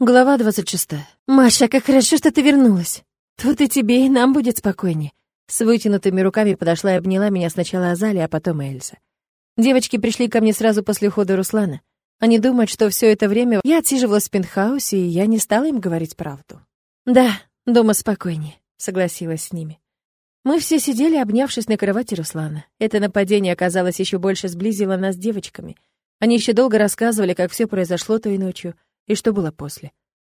Глава 26. «Маша, как хорошо, что ты вернулась. Тут и тебе, и нам будет спокойнее». С вытянутыми руками подошла и обняла меня сначала Азалия, а потом Эльза. Девочки пришли ко мне сразу после ухода Руслана. Они думают, что все это время я отсиживалась в пентхаусе, и я не стала им говорить правду. «Да, дома спокойнее», — согласилась с ними. Мы все сидели, обнявшись на кровати Руслана. Это нападение, оказалось, еще больше сблизило нас с девочками. Они еще долго рассказывали, как все произошло той ночью — и что было после.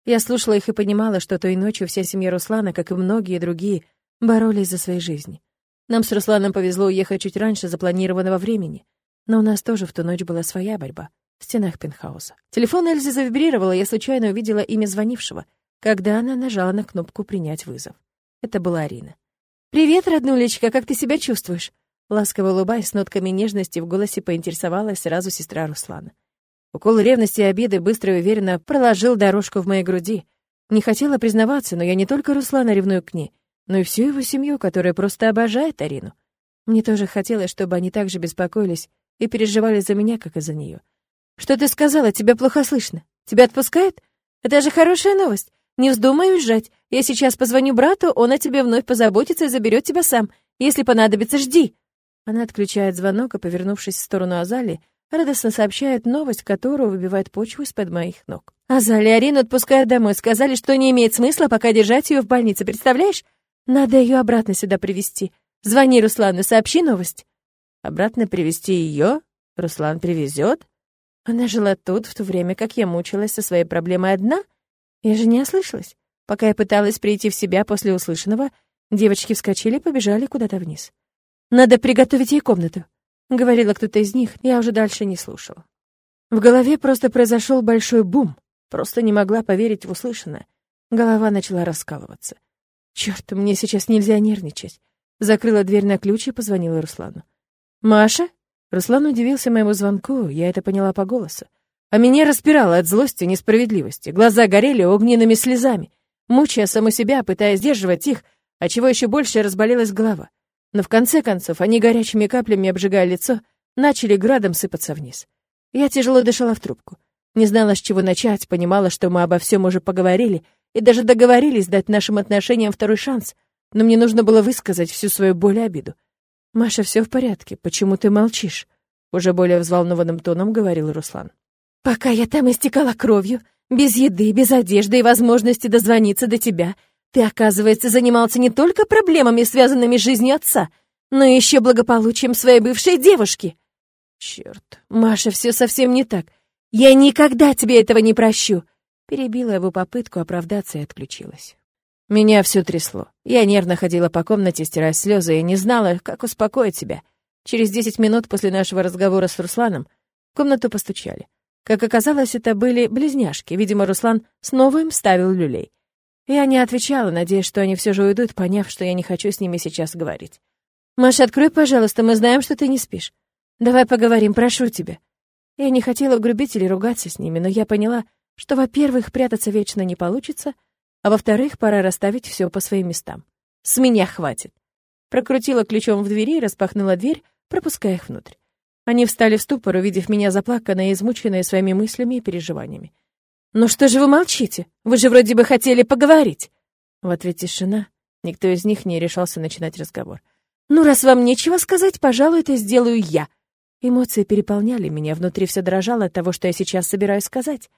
Я слушала их и понимала, что той ночью вся семья Руслана, как и многие другие, боролись за свои жизни. Нам с Русланом повезло уехать чуть раньше запланированного времени, но у нас тоже в ту ночь была своя борьба в стенах пентхауса. Телефон Эльзы завибрировал, я случайно увидела имя звонившего, когда она нажала на кнопку «Принять вызов». Это была Арина. «Привет, роднулечка, как ты себя чувствуешь?» Ласково улыбаясь, с нотками нежности в голосе поинтересовалась сразу сестра Руслана. Укол ревности и обиды быстро и уверенно проложил дорожку в моей груди. Не хотела признаваться, но я не только Руслана ревную к ней, но и всю его семью, которая просто обожает Арину. Мне тоже хотелось, чтобы они так же беспокоились и переживали за меня, как и за нее. «Что ты сказала? Тебя плохо слышно. Тебя отпускают? Это же хорошая новость. Не вздумай уезжать. Я сейчас позвоню брату, он о тебе вновь позаботится и заберет тебя сам. Если понадобится, жди». Она отключает звонок и, повернувшись в сторону Азали, радостно сообщает новость, которая выбивает почву из-под моих ног. А Зали Арину отпускают домой. Сказали, что не имеет смысла пока держать ее в больнице, представляешь? Надо ее обратно сюда привести. Звони Руслану, сообщи новость. Обратно привести ее? Руслан привезет? Она жила тут, в то время как я мучилась со своей проблемой одна. Я же не ослышалась. Пока я пыталась прийти в себя после услышанного, девочки вскочили и побежали куда-то вниз. Надо приготовить ей комнату. Говорила кто-то из них, я уже дальше не слушала. В голове просто произошел большой бум. Просто не могла поверить в услышанное. Голова начала раскалываться. Черт, мне сейчас нельзя нервничать. Закрыла дверь на ключ и позвонила Руслану. «Маша?» Руслан удивился моему звонку, я это поняла по голосу. А меня распирало от злости и несправедливости. Глаза горели огненными слезами. Мучая саму себя, пытаясь сдерживать их, а чего еще больше разболелась голова. Но в конце концов они горячими каплями, обжигая лицо, начали градом сыпаться вниз. Я тяжело дышала в трубку. Не знала, с чего начать, понимала, что мы обо всем уже поговорили и даже договорились дать нашим отношениям второй шанс, но мне нужно было высказать всю свою боль и обиду. «Маша, все в порядке, почему ты молчишь?» Уже более взволнованным тоном говорил Руслан. «Пока я там истекала кровью, без еды, без одежды и возможности дозвониться до тебя, ты, оказывается, занимался не только проблемами, связанными с жизнью отца, но еще благополучием своей бывшей девушки. Черт, Маша, все совсем не так. Я никогда тебе этого не прощу. Перебила его попытку оправдаться и отключилась. Меня все трясло. Я нервно ходила по комнате, стирая слезы, и не знала, как успокоить себя. Через десять минут после нашего разговора с Русланом в комнату постучали. Как оказалось, это были близняшки. Видимо, Руслан снова им ставил люлей. Я не отвечала, надеясь, что они все же уйдут, поняв, что я не хочу с ними сейчас говорить. «Маша, открой, пожалуйста, мы знаем, что ты не спишь. Давай поговорим, прошу тебя». Я не хотела грубить или ругаться с ними, но я поняла, что, во-первых, прятаться вечно не получится, а во-вторых, пора расставить все по своим местам. С меня хватит. Прокрутила ключом в двери и распахнула дверь, пропуская их внутрь. Они встали в ступор, увидев меня заплаканной и измученной своими мыслями и переживаниями. «Ну что же вы молчите? Вы же вроде бы хотели поговорить!» В ответ тишина. Никто из них не решался начинать разговор. «Ну, раз вам нечего сказать, пожалуй, это сделаю я!» Эмоции переполняли меня, внутри все дрожало от того, что я сейчас собираюсь сказать.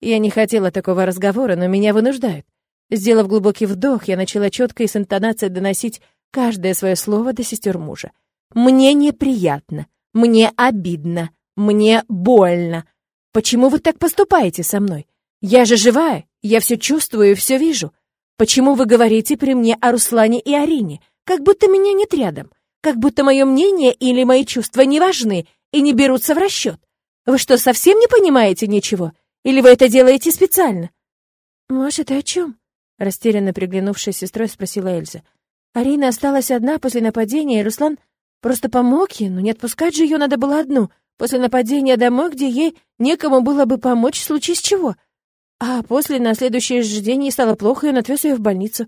Я не хотела такого разговора, но меня вынуждают. Сделав глубокий вдох, я начала четко и с интонацией доносить каждое свое слово до сестер мужа. «Мне неприятно, мне обидно, мне больно. Почему вы так поступаете со мной? Я же живая, я все чувствую и все вижу. Почему вы говорите при мне о Руслане и Арине, как будто меня нет рядом, как будто мое мнение или мои чувства не важны и не берутся в расчет? Вы что, совсем не понимаете ничего? Или вы это делаете специально?» «Маша, ты о чем?» Растерянно приглянувшись сестрой, спросила Эльза. Арина осталась одна после нападения, и Руслан просто помог ей, но не отпускать же ее надо было одну, после нападения домой, где ей некому было бы помочь в случае с чего. А после, на следующий же день, ей стало плохо, и он отвез ее в больницу.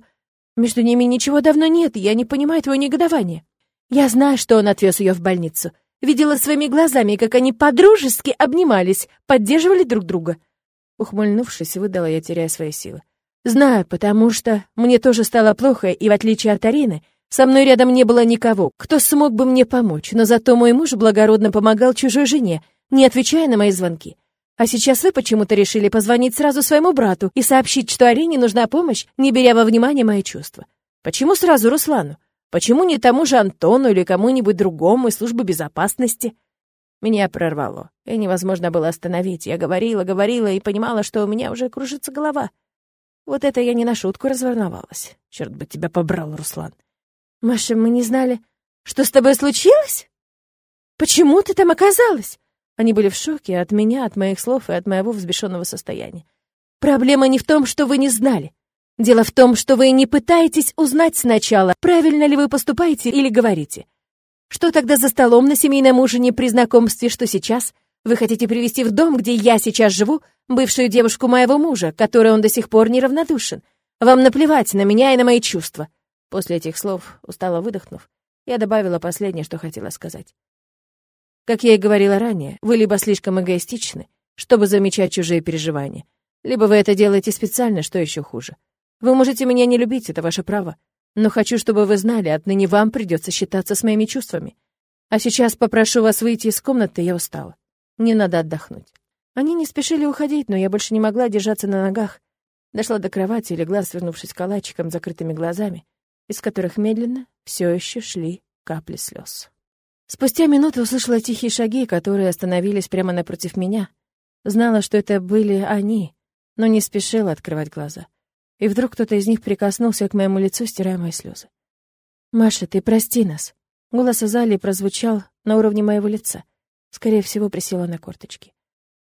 Между ними ничего давно нет, я не понимаю твоего негодования. Я знаю, что он отвез ее в больницу. Видела своими глазами, как они подружески обнимались, поддерживали друг друга. Ухмыльнувшись, выдала я, теряя свои силы. «Знаю, потому что мне тоже стало плохо, и в отличие от Арины, со мной рядом не было никого, кто смог бы мне помочь, но зато мой муж благородно помогал чужой жене, не отвечая на мои звонки. А сейчас вы почему-то решили позвонить сразу своему брату и сообщить, что Арине нужна помощь, не беря во внимание мои чувства. Почему сразу Руслану? Почему не тому же Антону или кому-нибудь другому из службы безопасности? Меня прорвало, и невозможно было остановить. Я говорила, говорила и понимала, что у меня уже кружится голова. Вот это я не на шутку разволновалась. Черт бы тебя побрал, Руслан. Маша, мы не знали, что с тобой случилось? Почему ты там оказалась? Они были в шоке от меня, от моих слов и от моего взбешенного состояния. Проблема не в том, что вы не знали. Дело в том, что вы не пытаетесь узнать сначала, правильно ли вы поступаете или говорите. Что тогда за столом на семейном ужине при знакомстве, что сейчас? Вы хотите привести в дом, где я сейчас живу, бывшую девушку моего мужа, которой он до сих пор неравнодушен. Вам наплевать на меня и на мои чувства. После этих слов, устало выдохнув, я добавила последнее, что хотела сказать. Как я и говорила ранее, вы либо слишком эгоистичны, чтобы замечать чужие переживания, либо вы это делаете специально, что еще хуже. Вы можете меня не любить, это ваше право, но хочу, чтобы вы знали, отныне вам придется считаться с моими чувствами. А сейчас попрошу вас выйти из комнаты, я устала. Мне надо отдохнуть. Они не спешили уходить, но я больше не могла держаться на ногах. Дошла до кровати и легла, свернувшись калачиком, закрытыми глазами, из которых медленно все еще шли капли слез. Спустя минуту услышала тихие шаги, которые остановились прямо напротив меня. Знала, что это были они, но не спешила открывать глаза. И вдруг кто-то из них прикоснулся к моему лицу, стирая мои слезы. «Маша, ты прости нас». Голос Азалии прозвучал на уровне моего лица. Скорее всего, присела на корточки.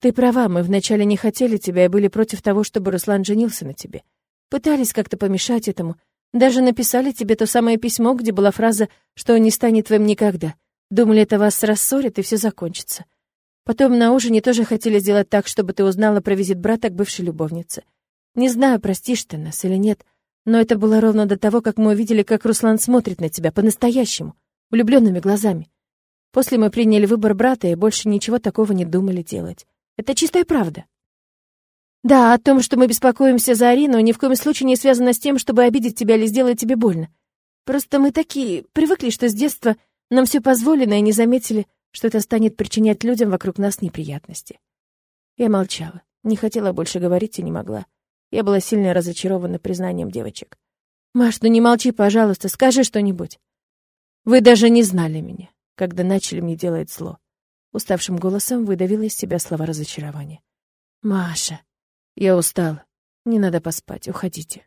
«Ты права, мы вначале не хотели тебя и были против того, чтобы Руслан женился на тебе. Пытались как-то помешать этому. Даже написали тебе то самое письмо, где была фраза, что он не станет твоим никогда. Думали, это вас рассорит, и все закончится. Потом на ужине тоже хотели сделать так, чтобы ты узнала про визит брата к бывшей любовнице. Не знаю, простишь ты нас или нет, но это было ровно до того, как мы увидели, как Руслан смотрит на тебя по-настоящему, влюбленными глазами. После мы приняли выбор брата и больше ничего такого не думали делать. Это чистая правда. Да, о том, что мы беспокоимся за Арину, ни в коем случае не связано с тем, чтобы обидеть тебя или сделать тебе больно. Просто мы такие, привыкли, что с детства нам все позволено, и не заметили, что это станет причинять людям вокруг нас неприятности. Я молчала, не хотела больше говорить и не могла. Я была сильно разочарована признанием девочек. «Маш, ну не молчи, пожалуйста, скажи что-нибудь». «Вы даже не знали меня, когда начали мне делать зло». Уставшим голосом выдавила из себя слова разочарования. «Маша, я устала. Не надо поспать, уходите».